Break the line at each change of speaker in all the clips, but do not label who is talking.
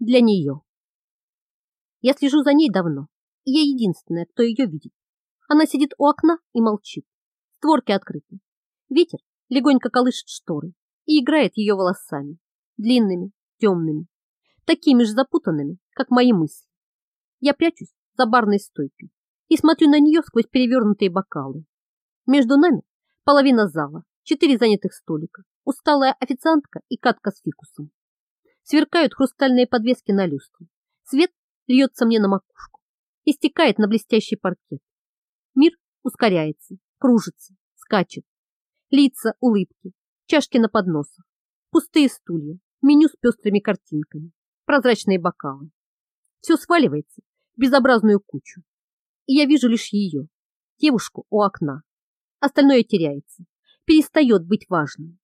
для нее. Я слежу за ней давно, и я единственная, кто ее видит. Она сидит у окна и молчит. Створки открыты. Ветер легонько колышет шторы и играет ее волосами, длинными, темными, такими же запутанными, как мои мысли. Я прячусь за барной стойкой и смотрю на нее сквозь перевернутые бокалы. Между нами половина зала, четыре занятых столика, усталая официантка и катка с фикусом. Сверкают хрустальные подвески на люстре. Свет льется мне на макушку и стекает на блестящий паркет. Мир ускоряется, кружится, скачет. Лица, улыбки, чашки на подносах, пустые стулья, меню с пестрыми картинками, прозрачные бокалы. Все сваливается в безобразную кучу. И я вижу лишь ее, девушку у окна. Остальное теряется, перестает быть важным.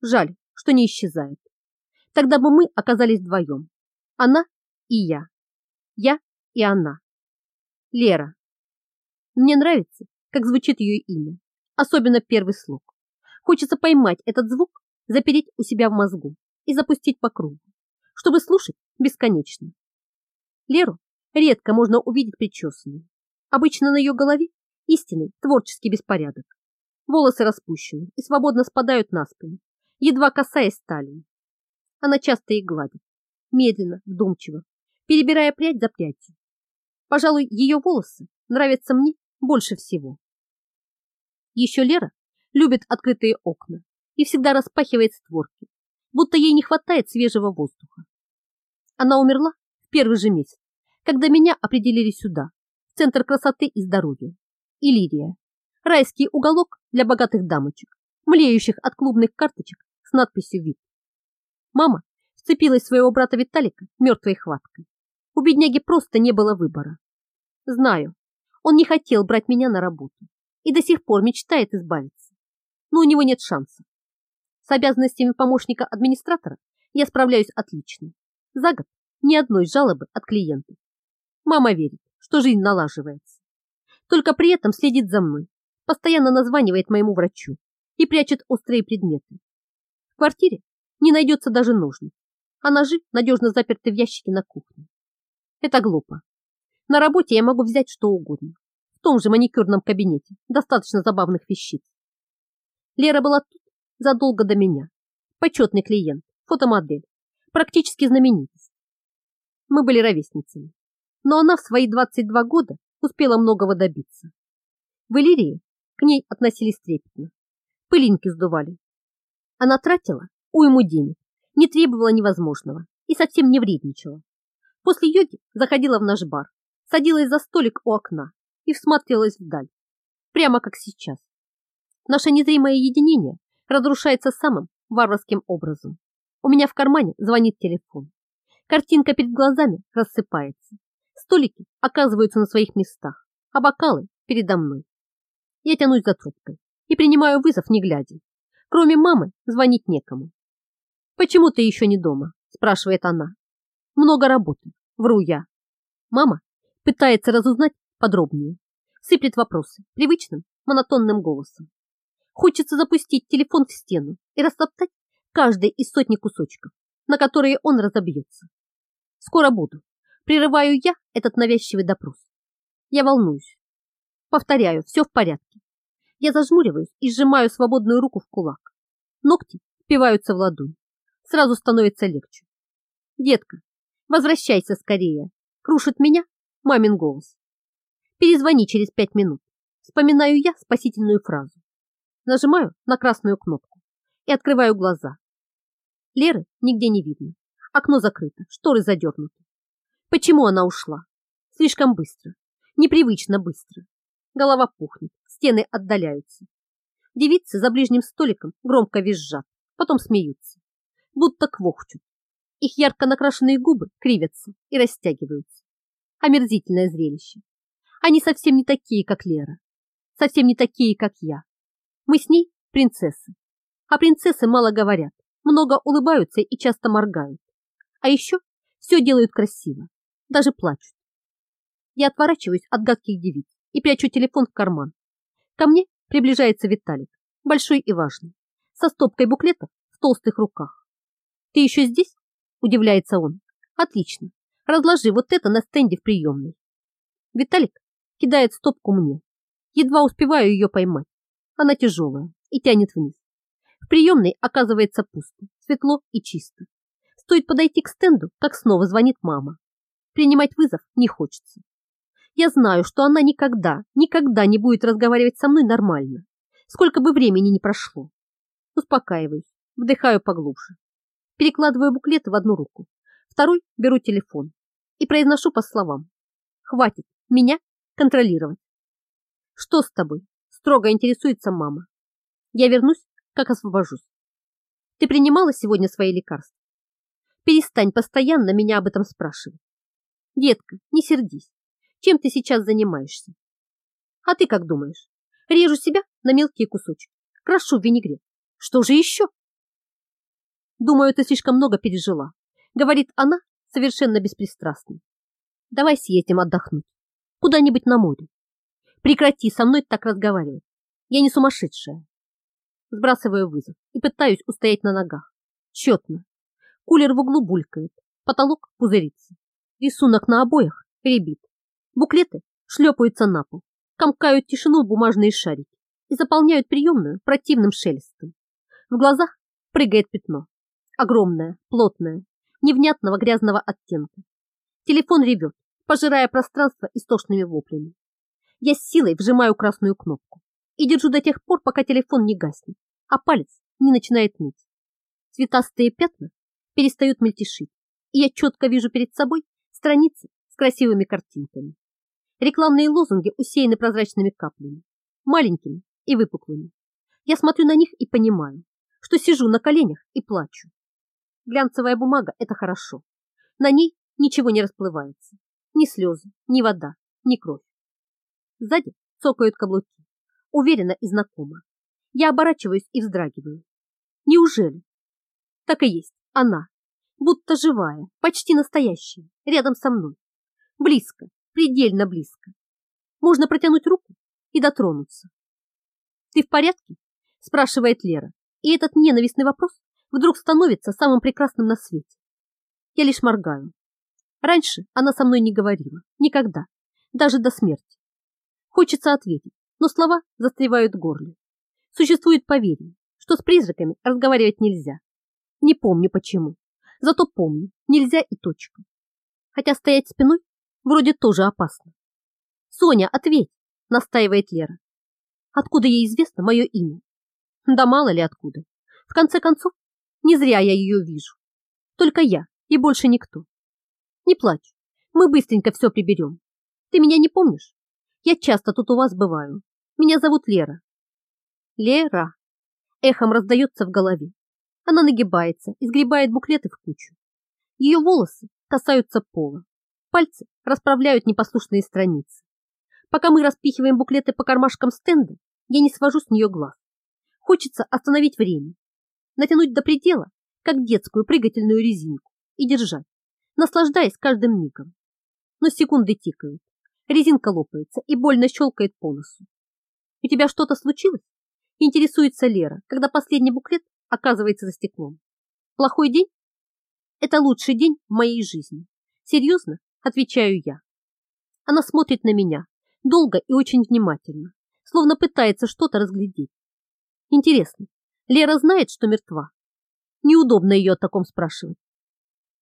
Жаль, что не исчезает. Тогда бы мы оказались вдвоем. Она и я. Я и она. Лера. Мне нравится, как звучит ее имя, особенно первый слог. Хочется поймать этот звук, запереть у себя в мозгу и запустить по кругу, чтобы слушать бесконечно. Леру редко можно увидеть причесанной. Обычно на ее голове истинный творческий беспорядок. Волосы распущены и свободно спадают на спину, едва касаясь талии. Она часто их гладит, медленно, вдумчиво, перебирая прядь за прядью. Пожалуй, ее волосы нравятся мне больше всего. Еще Лера любит открытые окна и всегда распахивает створки, будто ей не хватает свежего воздуха. Она умерла в первый же месяц, когда меня определили сюда, в Центр красоты и здоровья. Иллирия. Райский уголок для богатых дамочек, млеющих от клубных карточек с надписью «ВИП». Мама вцепилась своего брата Виталика мертвой хваткой. У бедняги просто не было выбора. Знаю, он не хотел брать меня на работу и до сих пор мечтает избавиться. Но у него нет шансов. С обязанностями помощника администратора я справляюсь отлично. За год ни одной жалобы от клиентов. Мама верит, что жизнь налаживается. Только при этом следит за мной, постоянно названивает моему врачу и прячет острые предметы. В квартире не найдется даже ножниц, а ножи надежно заперты в ящике на кухне. Это глупо. На работе я могу взять что угодно. В том же маникюрном кабинете достаточно забавных вещиц. Лера была тут задолго до меня. Почетный клиент, фотомодель, практически знаменитость. Мы были ровесницами, но она в свои 22 года успела многого добиться. В Иллирии к ней относились трепетно. Пылинки сдували. Она тратила уйму денег, не требовала невозможного и совсем не вредничала. После йоги заходила в наш бар, садилась за столик у окна и всматривалась вдаль, прямо как сейчас. Наше незримое единение разрушается самым варварским образом. У меня в кармане звонит телефон. Картинка перед глазами рассыпается. Столики оказываются на своих местах, а бокалы передо мной. Я тянусь за трубкой и принимаю вызов, не глядя. Кроме мамы звонить некому. «Почему ты еще не дома?» – спрашивает она. «Много работы», – вру я. Мама пытается разузнать подробнее, сыплет вопросы привычным монотонным голосом. Хочется запустить телефон в стену и растоптать каждый из сотни кусочков, на которые он разобьется. Скоро буду. Прерываю я этот навязчивый допрос. Я волнуюсь. Повторяю, все в порядке. Я зажмуриваюсь и сжимаю свободную руку в кулак. Ногти впиваются в ладонь. Сразу становится легче. Детка, возвращайся скорее. Крушит меня мамин голос. Перезвони через пять минут. Вспоминаю я спасительную фразу. Нажимаю на красную кнопку и открываю глаза. Леры нигде не видно. Окно закрыто, шторы задернуты. Почему она ушла? Слишком быстро. Непривычно быстро. Голова пухнет, стены отдаляются. Девицы за ближним столиком громко визжат, потом смеются, будто квохчут. Их ярко накрашенные губы кривятся и растягиваются. Омерзительное зрелище. Они совсем не такие, как Лера. Совсем не такие, как я. Мы с ней принцессы. А принцессы мало говорят, много улыбаются и часто моргают. А еще все делают красиво, даже плачут. Я отворачиваюсь от гадких девиц и прячу телефон в карман. Ко мне приближается Виталик, большой и важный, со стопкой буклетов в толстых руках. «Ты еще здесь?» – удивляется он, Отлично. Разложи вот это на стенде в приемной. Виталик кидает стопку мне. Едва успеваю ее поймать. Она тяжелая и тянет вниз. В приемной оказывается пусто, светло и чисто. Стоит подойти к стенду, как снова звонит мама. Принимать вызов не хочется. Я знаю, что она никогда, никогда не будет разговаривать со мной нормально, сколько бы времени ни прошло. Успокаиваюсь, вдыхаю поглубже. Перекладываю буклеты в одну руку, второй беру телефон и произношу по словам. Хватит меня контролировать. Что с тобой? Строго интересуется мама. Я вернусь, как освобожусь. Ты принимала сегодня свои лекарства? Перестань постоянно меня об этом спрашивать. Детка, не сердись. Чем ты сейчас занимаешься? А ты как думаешь? Режу себя на мелкие кусочки, крошу в винегрет. Что же еще? Думаю, ты слишком много пережила, говорит она совершенно беспристрастно. Давай съездим отдохнуть. Куда-нибудь на море. Прекрати со мной так разговаривать. Я не сумасшедшая. Сбрасываю вызов и пытаюсь устоять на ногах. Четно. Кулер в углу булькает, потолок пузырится. Рисунок на обоях ребит. Буклеты шлепаются на пол, комкают тишину бумажные шарики и заполняют приемную противным шелестом. В глазах прыгает пятно. Огромное, плотное, невнятного грязного оттенка. Телефон ревет, пожирая пространство истошными воплями. Я с силой вжимаю красную кнопку и держу до тех пор, пока телефон не гаснет, а палец не начинает ныть. Цветастые пятна перестают мельтешить, и я четко вижу перед собой страницы с красивыми картинками. Рекламные лозунги усеяны прозрачными каплями, маленькими и выпуклыми. Я смотрю на них и понимаю, что сижу на коленях и плачу. Глянцевая бумага – это хорошо. На ней ничего не расплывается. Ни слезы, ни вода, ни кровь. Сзади цокают каблуки. Уверенно и знакомо. Я оборачиваюсь и вздрагиваю. Неужели? Так и есть, она. Будто живая, почти настоящая, рядом со мной. Близко, предельно близко. Можно протянуть руку и дотронуться. «Ты в порядке?» – спрашивает Лера. И этот ненавистный вопрос вдруг становится самым прекрасным на свете. Я лишь моргаю. Раньше она со мной не говорила. Никогда. Даже до смерти. Хочется ответить, но слова застревают в горле. Существует поверье, что с призраками разговаривать нельзя. Не помню почему. Зато помню, нельзя и точка. Хотя стоять спиной вроде тоже опасно. «Соня, ответь!» – настаивает Лера. «Откуда ей известно мое имя?» Да мало ли откуда. В конце концов, не зря я ее вижу. Только я и больше никто. Не плачь, мы быстренько все приберем. Ты меня не помнишь? Я часто тут у вас бываю. Меня зовут Лера. Лера. Эхом раздается в голове. Она нагибается и сгребает буклеты в кучу. Ее волосы касаются пола. Пальцы расправляют непослушные страницы. Пока мы распихиваем буклеты по кармашкам стенда, я не свожу с нее глаз. Хочется остановить время, натянуть до предела, как детскую прыгательную резинку, и держать, наслаждаясь каждым мигом. Но секунды тикают, резинка лопается и больно щелкает по носу. «У тебя что-то случилось?» Интересуется Лера, когда последний буклет оказывается за стеклом. «Плохой день?» «Это лучший день в моей жизни. Серьезно?» Отвечаю я. Она смотрит на меня, долго и очень внимательно, словно пытается что-то разглядеть. Интересно, Лера знает, что мертва? Неудобно ее о таком спрашивать.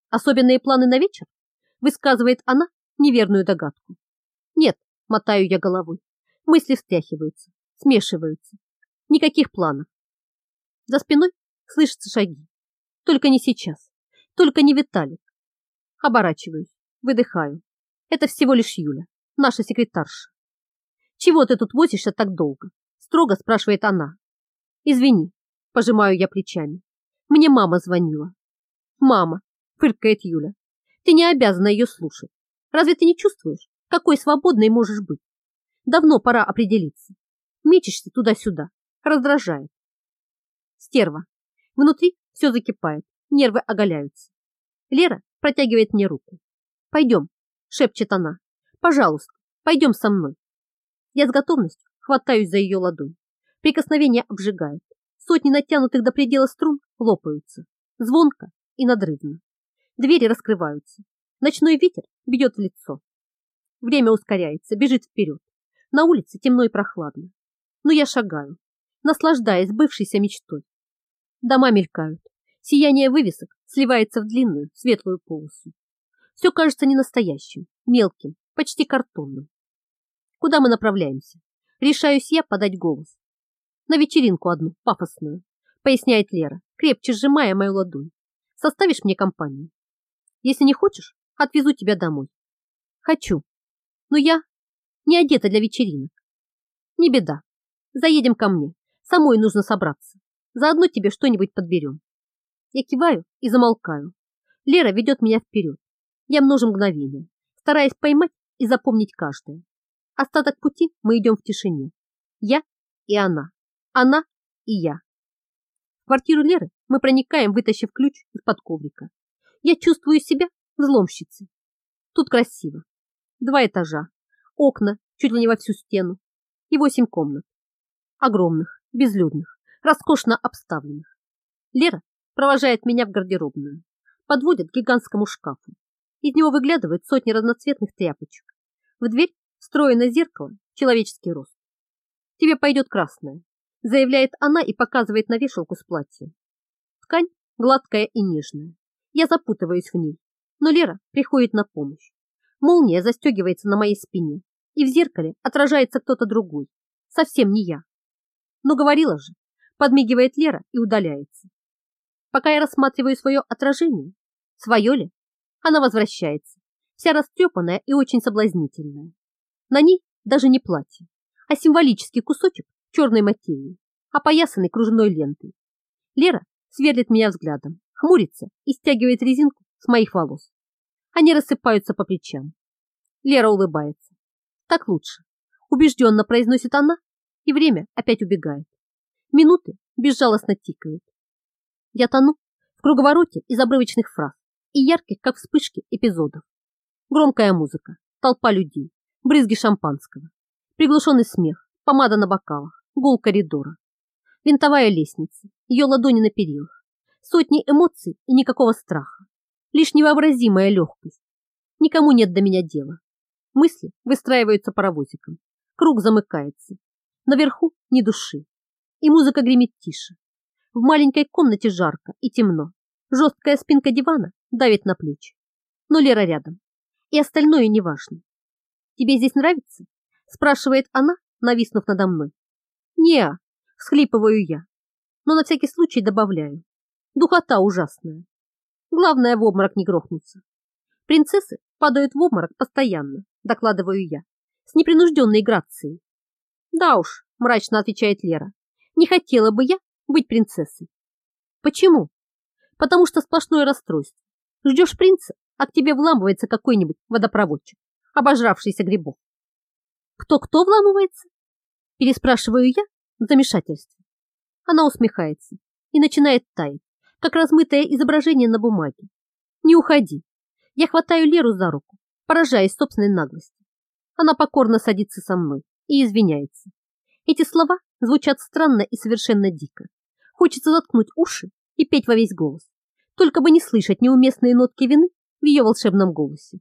Особенные планы на вечер? Высказывает она неверную догадку. Нет, мотаю я головой. Мысли встряхиваются, смешиваются. Никаких планов. За спиной слышатся шаги. Только не сейчас. Только не Виталик. Оборачиваюсь, выдыхаю. Это всего лишь Юля, наша секретарша. «Чего ты тут возишься так долго?» Строго спрашивает она, Извини, пожимаю я плечами. Мне мама звонила. Мама, фыркает Юля. Ты не обязана ее слушать. Разве ты не чувствуешь, какой свободной можешь быть? Давно пора определиться. Мечешься туда-сюда, раздражает. Стерва. Внутри все закипает, нервы оголяются. Лера протягивает мне руку. Пойдем, шепчет она. Пожалуйста, пойдем со мной. Я с готовностью хватаюсь за ее ладонь. Прикосновение обжигает. Сотни натянутых до предела струн лопаются. Звонко и надрывно. Двери раскрываются. Ночной ветер бьет в лицо. Время ускоряется, бежит вперед. На улице темно и прохладно. Но я шагаю, наслаждаясь бывшейся мечтой. Дома мелькают. Сияние вывесок сливается в длинную светлую полосу. Все кажется ненастоящим, мелким, почти картонным. Куда мы направляемся? Решаюсь я подать голос. На вечеринку одну, пафосную, поясняет Лера, крепче сжимая мою ладонь. Составишь мне компанию? Если не хочешь, отвезу тебя домой. Хочу. Но я не одета для вечеринок. Не беда. Заедем ко мне. Самой нужно собраться. Заодно тебе что-нибудь подберем. Я киваю и замолкаю. Лера ведет меня вперед. Я множу мгновения, стараясь поймать и запомнить каждое. Остаток пути мы идем в тишине. Я и она. Она и я. В квартиру Леры мы проникаем, вытащив ключ из-под коврика. Я чувствую себя взломщицей. Тут красиво. Два этажа, окна чуть ли не во всю стену и восемь комнат. Огромных, безлюдных, роскошно обставленных. Лера провожает меня в гардеробную, подводит к гигантскому шкафу. Из него выглядывают сотни разноцветных тряпочек. В дверь встроено зеркало, человеческий рост. Тебе пойдет красное, заявляет она и показывает на вешалку с платьем. Ткань гладкая и нежная. Я запутываюсь в ней, но Лера приходит на помощь. Молния застегивается на моей спине, и в зеркале отражается кто-то другой, совсем не я. Но говорила же, подмигивает Лера и удаляется. Пока я рассматриваю свое отражение, свое ли, она возвращается, вся растрепанная и очень соблазнительная. На ней даже не платье, а символический кусочек черной материи, опоясанный кружной лентой. Лера сверлит меня взглядом, хмурится и стягивает резинку с моих волос. Они рассыпаются по плечам. Лера улыбается. Так лучше. Убежденно произносит она, и время опять убегает. Минуты безжалостно тикают. Я тону в круговороте из обрывочных фраз и ярких, как вспышки, эпизодов. Громкая музыка, толпа людей, брызги шампанского, приглушенный смех, помада на бокалах, гул коридора, винтовая лестница, ее ладони на перилах, сотни эмоций и никакого страха, лишь невообразимая легкость. Никому нет до меня дела. Мысли выстраиваются паровозиком, круг замыкается. Наверху ни души, и музыка гремит тише. В маленькой комнате жарко и темно. Жесткая спинка дивана давит на плечи. Но Лера рядом, и остальное неважно. «Тебе здесь нравится?» спрашивает она, нависнув надо мной. «Не-а», всхлипываю я, но на всякий случай добавляю. Духота ужасная. Главное в обморок не грохнуться. Принцессы падают в обморок постоянно, докладываю я, с непринужденной грацией. Да уж, мрачно отвечает Лера, не хотела бы я быть принцессой. Почему? Потому что сплошное расстройство. Ждешь принца, а к тебе вламывается какой-нибудь водопроводчик, обожравшийся грибов. Кто-кто вламывается? Переспрашиваю я в замешательстве. Она усмехается и начинает таять, как размытое изображение на бумаге. Не уходи. Я хватаю Леру за руку, поражаясь собственной наглости. Она покорно садится со мной и извиняется. Эти слова звучат странно и совершенно дико. Хочется заткнуть уши и петь во весь голос, только бы не слышать неуместные нотки вины в ее волшебном голосе.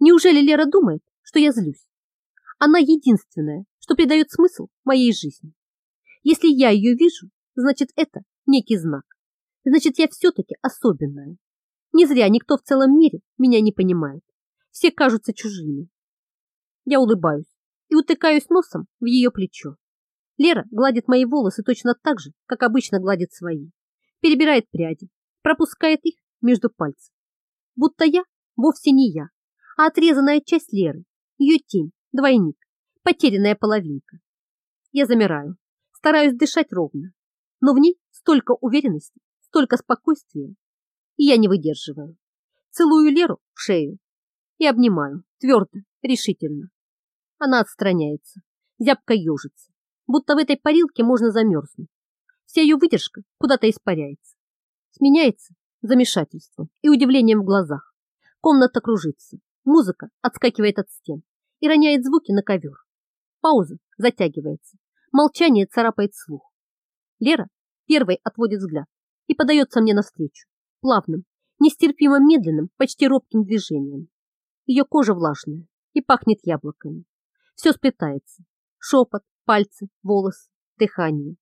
Неужели Лера думает, что я злюсь? Она единственная, что придает смысл моей жизни. Если я ее вижу, значит это некий знак. Значит, я все-таки особенная. Не зря никто в целом мире меня не понимает. Все кажутся чужими. Я улыбаюсь и утыкаюсь носом в ее плечо. Лера гладит мои волосы точно так же, как обычно гладит свои. Перебирает пряди, пропускает их между пальцев. Будто я вовсе не я, а отрезанная часть Леры, ее тень, двойник, потерянная половинка. Я замираю, стараюсь дышать ровно, но в ней столько уверенности, столько спокойствия, и я не выдерживаю. Целую Леру в шею и обнимаю, твердо, решительно. Она отстраняется, зябко ежится, будто в этой парилке можно замерзнуть. Вся ее выдержка куда-то испаряется. Сменяется замешательством и удивлением в глазах. Комната кружится, музыка отскакивает от стен и роняет звуки на ковер. Пауза затягивается, молчание царапает слух. Лера первой отводит взгляд и подается мне навстречу, плавным, нестерпимо медленным, почти робким движением. Ее кожа влажная и пахнет яблоками. Все сплетается. Шепот, пальцы, волосы, дыхание.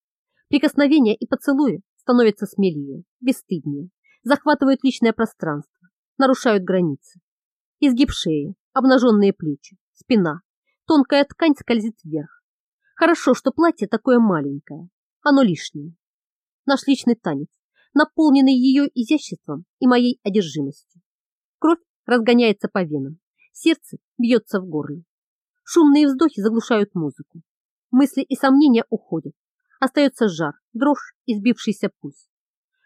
Прикосновения и поцелуи становятся смелее, бесстыднее, захватывают личное пространство, нарушают границы. Изгиб шеи, обнаженные плечи, спина, тонкая ткань скользит вверх. Хорошо, что платье такое маленькое, оно лишнее. Наш личный танец, наполненный ее изяществом и моей одержимостью. Кровь разгоняется по венам, сердце бьется в горле. Шумные вздохи заглушают музыку. Мысли и сомнения уходят. Остается жар, дрожь и сбившийся пульс.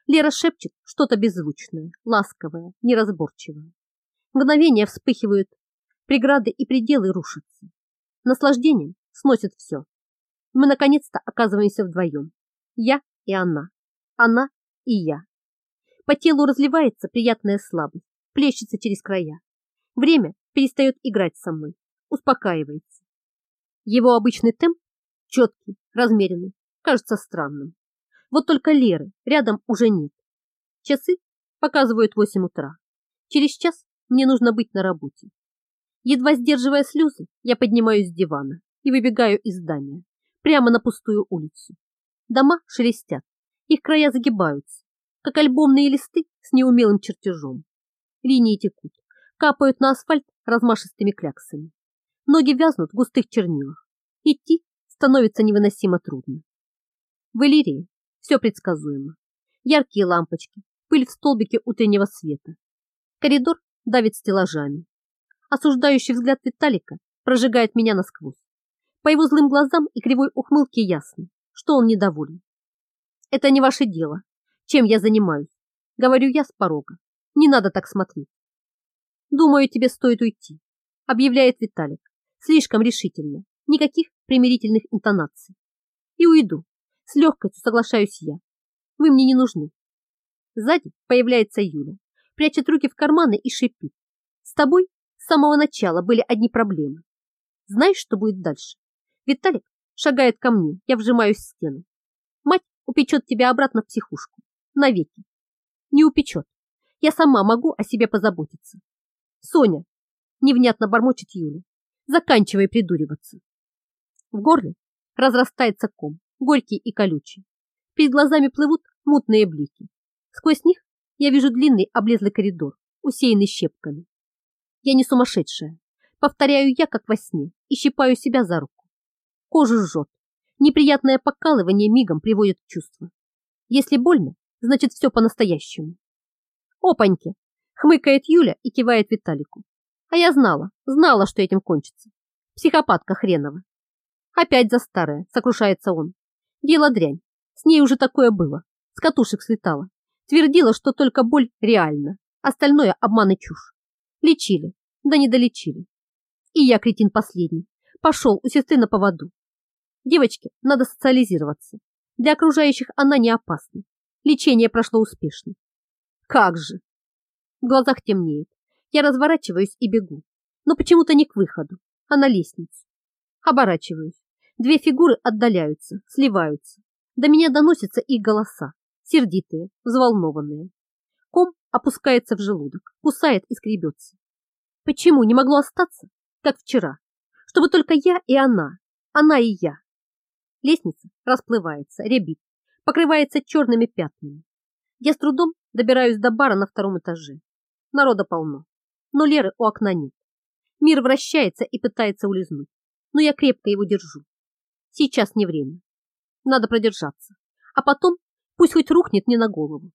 Лера шепчет что-то беззвучное, ласковое, неразборчивое. Мгновения вспыхивают, преграды и пределы рушатся. Наслаждением сносит все. Мы наконец-то оказываемся вдвоем. Я и она. Она и я. По телу разливается приятная слабость, плещется через края. Время перестает играть со мной, успокаивается. Его обычный темп, четкий, размеренный, кажется странным. Вот только Леры рядом уже нет. Часы показывают 8 утра. Через час мне нужно быть на работе. Едва сдерживая слезы, я поднимаюсь с дивана и выбегаю из здания, прямо на пустую улицу. Дома шелестят, их края загибаются, как альбомные листы с неумелым чертежом. Линии текут, капают на асфальт размашистыми кляксами. Ноги вязнут в густых чернилах. Идти становится невыносимо трудно. В Элирии все предсказуемо. Яркие лампочки, пыль в столбике утреннего света. Коридор давит стеллажами. Осуждающий взгляд Виталика прожигает меня насквозь. По его злым глазам и кривой ухмылке ясно, что он недоволен. Это не ваше дело, чем я занимаюсь. Говорю я с порога. Не надо так смотреть. Думаю, тебе стоит уйти, объявляет Виталик. Слишком решительно. Никаких примирительных интонаций. И уйду. С легкостью соглашаюсь я. Вы мне не нужны. Сзади появляется Юля, прячет руки в карманы и шипит. С тобой самого начала были одни проблемы. Знаешь, что будет дальше? Виталик шагает ко мне, я вжимаюсь в стену. Мать упечет тебя обратно в психушку. Навеки. Не упечет. Я сама могу о себе позаботиться. Соня, невнятно бормочет Юля. Заканчивай придуриваться. В горле разрастается ком, горький и колючий. Перед глазами плывут мутные блики. Сквозь них я вижу длинный облезлый коридор, усеянный щепками. Я не сумасшедшая. Повторяю я, как во сне, и щипаю себя за руку. Кожу жжет. Неприятное покалывание мигом приводит в чувство. Если больно, значит все по-настоящему. Опаньки! Хмыкает Юля и кивает Виталику. А я знала, знала, что этим кончится. Психопатка хренова. Опять за старое, сокрушается он. Дело дрянь. С ней уже такое было. С катушек слетала. Твердила, что только боль реальна. Остальное обман и чушь. Лечили, да не долечили. И я, кретин последний, пошел у сестры на поводу. Девочке надо социализироваться. Для окружающих она не опасна. Лечение прошло успешно. Как же! В глазах темнеет. Я разворачиваюсь и бегу. Но почему-то не к выходу, а на лестницу. Оборачиваюсь. Две фигуры отдаляются, сливаются. До меня доносятся их голоса. Сердитые, взволнованные. Ком опускается в желудок, кусает и скребется. Почему не могло остаться, как вчера? Чтобы только я и она, она и я. Лестница расплывается, рябит, покрывается черными пятнами. Я с трудом добираюсь до бара на втором этаже. Народа полно, но Леры у окна нет. Мир вращается и пытается улизнуть, но я крепко его держу. Сейчас не время. Надо продержаться, а потом пусть хоть рухнет не на голову.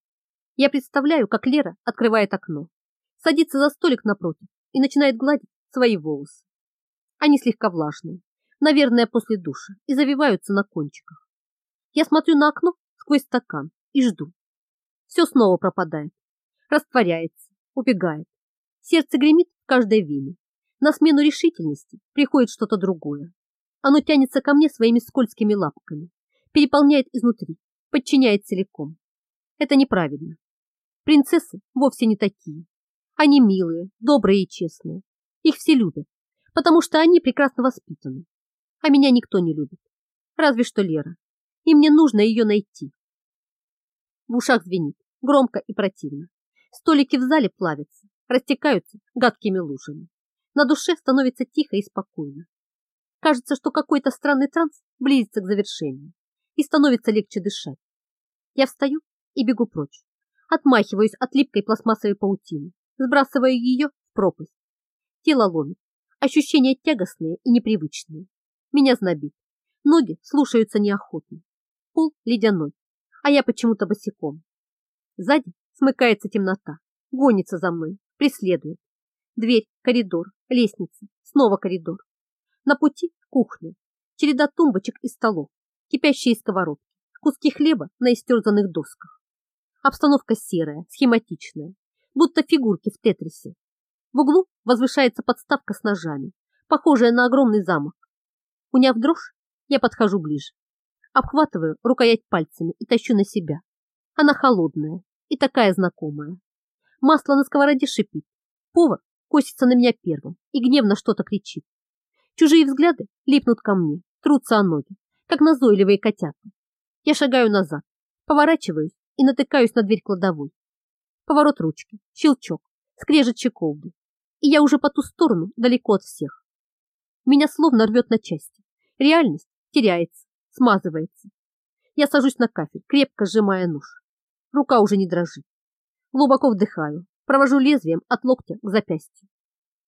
Я представляю, как Лера открывает окно, садится за столик напротив и начинает гладить свои волосы. Они слегка влажные, наверное, после душа, и завиваются на кончиках. Я смотрю на окно сквозь стакан и жду. Все снова пропадает, растворяется, убегает. Сердце гремит в каждой вене. На смену решительности приходит что-то другое. Оно тянется ко мне своими скользкими лапками, переполняет изнутри, подчиняет целиком. Это неправильно. Принцессы вовсе не такие. Они милые, добрые и честные. Их все любят, потому что они прекрасно воспитаны. А меня никто не любит. Разве что Лера. И мне нужно ее найти. В ушах звенит, громко и противно. Столики в зале плавятся, растекаются гадкими лужами. На душе становится тихо и спокойно. Кажется, что какой-то странный транс близится к завершению и становится легче дышать. Я встаю и бегу прочь. Отмахиваюсь от липкой пластмассовой паутины, сбрасываю ее в пропасть. Тело ломит, ощущения тягостные и непривычные. Меня знобит, ноги слушаются неохотно. Пол ледяной, а я почему-то босиком. Сзади смыкается темнота, гонится за мной, преследует. Дверь, коридор, лестница, снова коридор. На пути кухня, череда тумбочек и столов, кипящие сковородки, куски хлеба на истерзанных досках. Обстановка серая, схематичная, будто фигурки в тетрисе. В углу возвышается подставка с ножами, похожая на огромный замок. Уняв дрожь, я подхожу ближе. Обхватываю рукоять пальцами и тащу на себя. Она холодная и такая знакомая. Масло на сковороде шипит. Повар косится на меня первым и гневно что-то кричит. Чужие взгляды липнут ко мне, трутся о ноги, как назойливые котята. Я шагаю назад, поворачиваюсь и натыкаюсь на дверь кладовой. Поворот ручки, щелчок, скрежет чеколды, и я уже по ту сторону, далеко от всех. Меня словно рвет на части. Реальность теряется, смазывается. Я сажусь на кафель, крепко сжимая нож. Рука уже не дрожит. Глубоко вдыхаю, Провожу лезвием от локтя к запястью.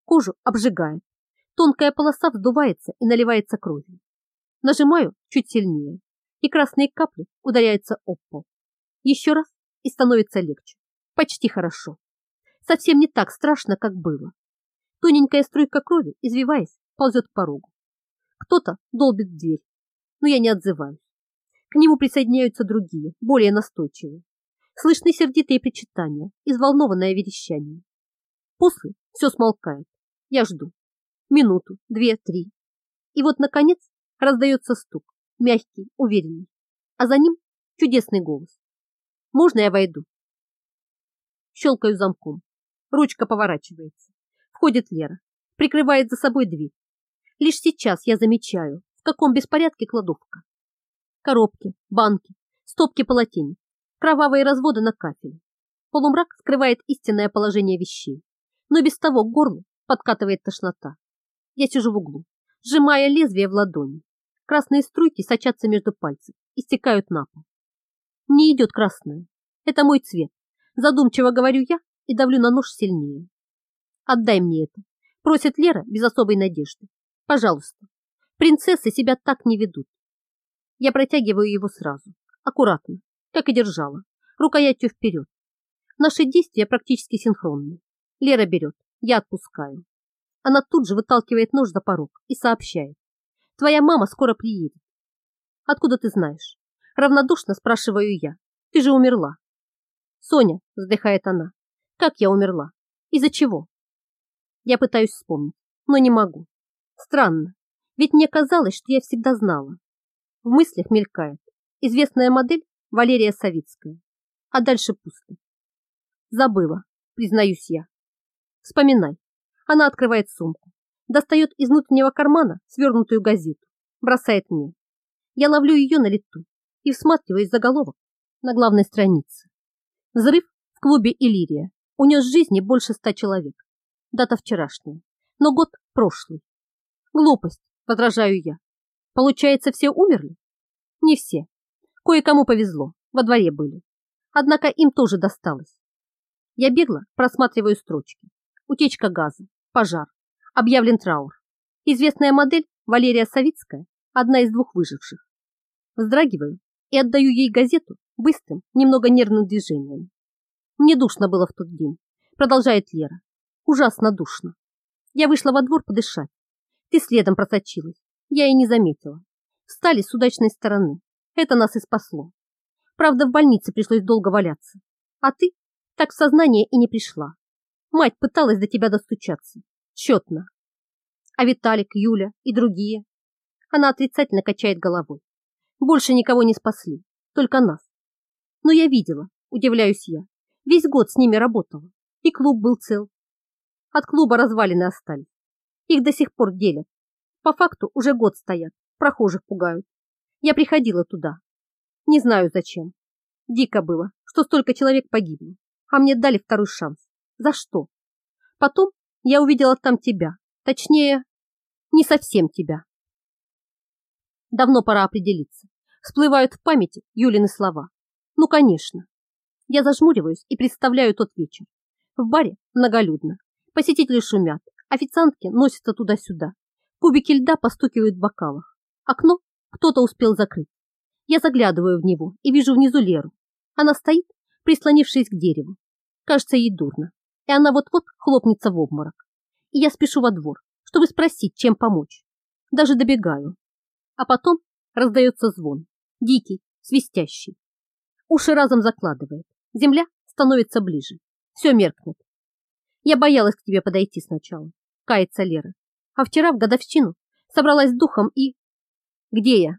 Кожу обжигает. Тонкая полоса вздувается и наливается кровью. Нажимаю чуть сильнее, и красные капли ударяются об пол. Еще раз, и становится легче. Почти хорошо. Совсем не так страшно, как было. Тоненькая струйка крови, извиваясь, ползет к порогу. Кто-то долбит дверь, но я не отзываюсь. К нему присоединяются другие, более настойчивые. Слышны сердитые причитания и взволнованное верещание. После все смолкает. Я жду. Минуту, две, три. И вот, наконец, раздается стук. Мягкий, уверенный. А за ним чудесный голос. «Можно я войду?» Щелкаю замком. Ручка поворачивается. Входит Лера. Прикрывает за собой дверь. Лишь сейчас я замечаю, в каком беспорядке кладовка. Коробки, банки, стопки полотенец кровавые разводы на кафеле. Полумрак скрывает истинное положение вещей, но без того к горлу подкатывает тошнота. Я сижу в углу, сжимая лезвие в ладони. Красные струйки сочатся между пальцев и стекают на пол. Мне идет красное. Это мой цвет. Задумчиво говорю я и давлю на нож сильнее. Отдай мне это, просит Лера без особой надежды. Пожалуйста. Принцессы себя так не ведут. Я протягиваю его сразу, аккуратно, как и держала, рукоятью вперед. Наши действия практически синхронны. Лера берет, я отпускаю. Она тут же выталкивает нож за порог и сообщает. Твоя мама скоро приедет. Откуда ты знаешь? Равнодушно спрашиваю я. Ты же умерла. Соня, вздыхает она. Как я умерла? Из-за чего? Я пытаюсь вспомнить, но не могу. Странно, ведь мне казалось, что я всегда знала. В мыслях мелькает. Известная модель Валерия Савицкая. А дальше пусто. Забыла, признаюсь я. Вспоминай. Она открывает сумку, достает из внутреннего кармана свернутую газету, бросает мне. Я ловлю ее на лету и всматриваюсь заголовок на главной странице. Взрыв в клубе «Иллирия» унес жизни больше ста человек. Дата вчерашняя, но год прошлый. Глупость, возражаю я. Получается, все умерли? Не все. Кое-кому повезло, во дворе были. Однако им тоже досталось. Я бегло просматриваю строчки. Утечка газа, пожар, объявлен траур. Известная модель Валерия Савицкая, одна из двух выживших. Вздрагиваю и отдаю ей газету быстрым, немного нервным движением. Мне душно было в тот день, продолжает Лера. Ужасно душно. Я вышла во двор подышать. Ты следом просочилась. Я и не заметила. Встали с удачной стороны. Это нас и спасло. Правда, в больнице пришлось долго валяться. А ты так в сознание и не пришла. Мать пыталась до тебя достучаться. Четно. А Виталик, Юля и другие? Она отрицательно качает головой. Больше никого не спасли, только нас. Но я видела, удивляюсь я. Весь год с ними работала, и клуб был цел. От клуба развалины остались. Их до сих пор делят. По факту уже год стоят, прохожих пугают. Я приходила туда. Не знаю зачем. Дико было, что столько человек погибло. а мне дали второй шанс. За что? Потом я увидела там тебя, точнее, не совсем тебя. Давно пора определиться. Всплывают в памяти Юлины слова. Ну, конечно. Я зажмуриваюсь и представляю тот вечер. В баре многолюдно. Посетители шумят, официантки носятся туда-сюда. Кубики льда постукивают в бокалах. Окно кто-то успел закрыть. Я заглядываю в него и вижу внизу Леру. Она стоит, прислонившись к дереву. Кажется, ей дурно. И она вот-вот хлопнется в обморок. И я спешу во двор, чтобы спросить, чем помочь. Даже добегаю. А потом раздается звон. Дикий, свистящий. Уши разом закладывает. Земля становится ближе. Все меркнет. Я боялась к тебе подойти сначала, кается Лера. А вчера в годовщину собралась с духом и... Где я?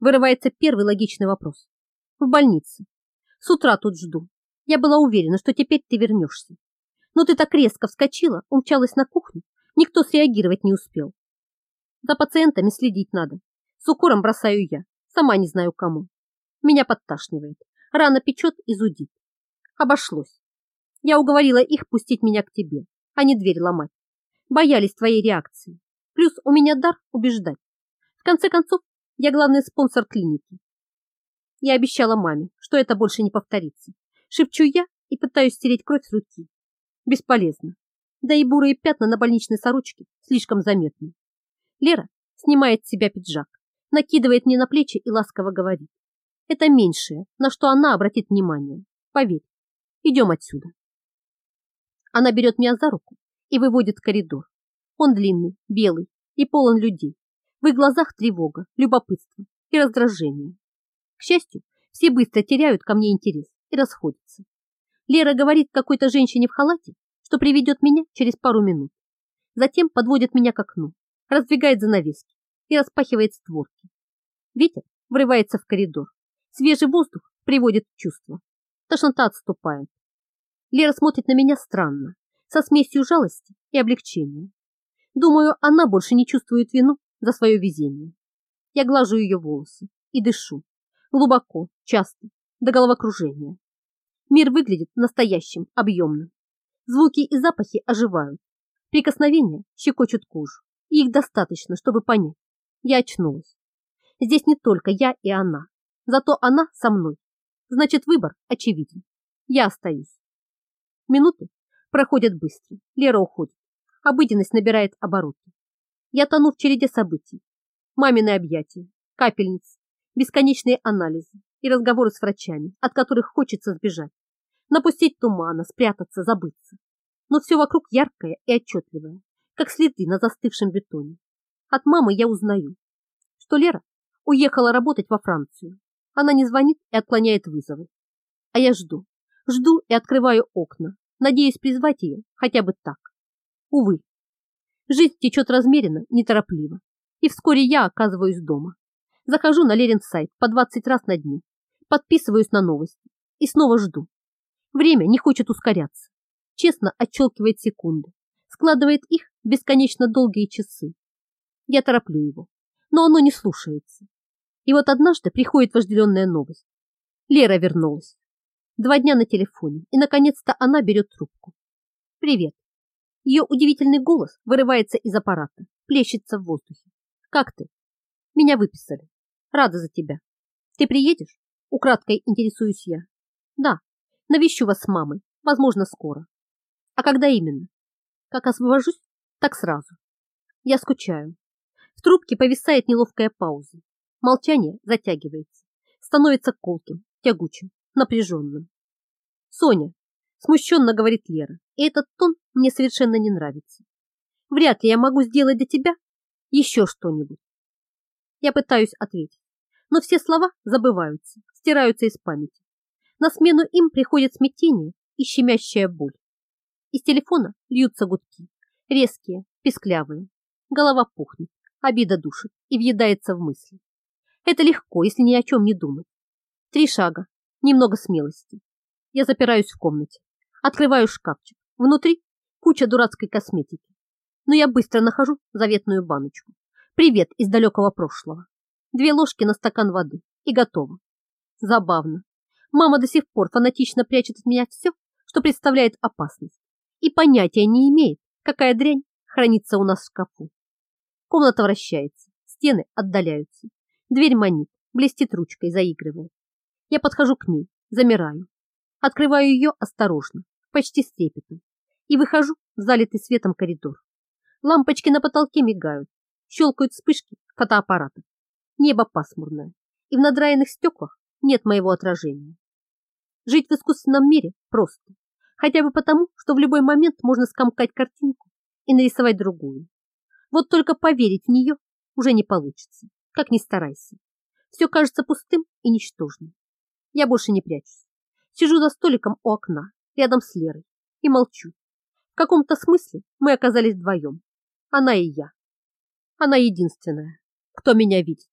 Вырывается первый логичный вопрос. В больнице. С утра тут жду. Я была уверена, что теперь ты вернешься. Но ты так резко вскочила, умчалась на кухню, никто среагировать не успел. За пациентами следить надо. С укором бросаю я, сама не знаю кому. Меня подташнивает, рана печет и зудит. Обошлось. Я уговорила их пустить меня к тебе, а не дверь ломать. Боялись твоей реакции. Плюс у меня дар убеждать. В конце концов, я главный спонсор клиники. Я обещала маме, что это больше не повторится. Шепчу я и пытаюсь стереть кровь с руки. Бесполезно. Да и бурые пятна на больничной сорочке слишком заметны. Лера снимает с себя пиджак, накидывает мне на плечи и ласково говорит. Это меньшее, на что она обратит внимание. Поверь. Идем отсюда. Она берет меня за руку и выводит в коридор. Он длинный, белый и полон людей. В их глазах тревога, любопытство и раздражение. К счастью, все быстро теряют ко мне интерес и расходятся. Лера говорит какой-то женщине в халате, что приведет меня через пару минут. Затем подводит меня к окну, раздвигает занавески и распахивает створки. Ветер врывается в коридор. Свежий воздух приводит в чувство. Тошнота отступает. Лера смотрит на меня странно, со смесью жалости и облегчения. Думаю, она больше не чувствует вину за свое везение. Я глажу ее волосы и дышу. Глубоко, часто, до головокружения. Мир выглядит настоящим, объемным. Звуки и запахи оживают. Прикосновения щекочут кожу. И их достаточно, чтобы понять. Я очнулась. Здесь не только я и она. Зато она со мной. Значит, выбор очевиден. Я остаюсь. Минуты проходят быстро. Лера уходит. Обыденность набирает обороты. Я тону в череде событий. Мамины объятия, капельницы, бесконечные анализы и разговоры с врачами, от которых хочется сбежать. Напустить тумана, спрятаться, забыться. Но все вокруг яркое и отчетливое, как следы на застывшем бетоне. От мамы я узнаю, что Лера уехала работать во Францию. Она не звонит и отклоняет вызовы. А я жду, жду и открываю окна, надеюсь призвать ее хотя бы так. Увы, жизнь течет размеренно, неторопливо, и вскоре я оказываюсь дома. Захожу на Лерин сайт по 20 раз на дню, подписываюсь на новости и снова жду. Время не хочет ускоряться, честно отщелкивает секунды, складывает их бесконечно долгие часы. Я тороплю его, но оно не слушается. И вот однажды приходит вожделенная новость. Лера вернулась. Два дня на телефоне, и наконец-то она берет трубку. «Привет». Ее удивительный голос вырывается из аппарата, плещется в воздухе. «Как ты?» «Меня выписали. Рада за тебя. Ты приедешь?» Украдкой интересуюсь я. «Да, навещу вас с мамой, возможно, скоро. А когда именно?» «Как освобожусь, так сразу. Я скучаю». В трубке повисает неловкая пауза. Молчание затягивается, становится колким, тягучим, напряженным. «Соня!» – смущенно говорит Лера, и этот тон мне совершенно не нравится. «Вряд ли я могу сделать для тебя еще что-нибудь». Я пытаюсь ответить, но все слова забываются, стираются из памяти. На смену им приходит смятение и щемящая боль. Из телефона льются гудки, резкие, песклявые. Голова пухнет, обида душит и въедается в мысли. Это легко, если ни о чем не думать. Три шага, немного смелости. Я запираюсь в комнате, открываю шкафчик. Внутри куча дурацкой косметики. Но я быстро нахожу заветную баночку. Привет из далекого прошлого. Две ложки на стакан воды и готово. Забавно. Мама до сих пор фанатично прячет от меня все, что представляет опасность, и понятия не имеет, какая дрянь хранится у нас в шкафу. Комната вращается, стены отдаляются, дверь манит, блестит ручкой, заигрывает. Я подхожу к ней, замираю, открываю ее осторожно, почти с и выхожу в залитый светом коридор. Лампочки на потолке мигают, щелкают вспышки фотоаппаратов. Небо пасмурное, и в надраенных стеклах нет моего отражения. Жить в искусственном мире просто, хотя бы потому, что в любой момент можно скомкать картинку и нарисовать другую. Вот только поверить в нее уже не получится, как ни старайся. Все кажется пустым и ничтожным. Я больше не прячусь. Сижу за столиком у окна, рядом с Лерой, и молчу. В каком-то смысле мы оказались вдвоем. Она и я. Она единственная, кто меня видит.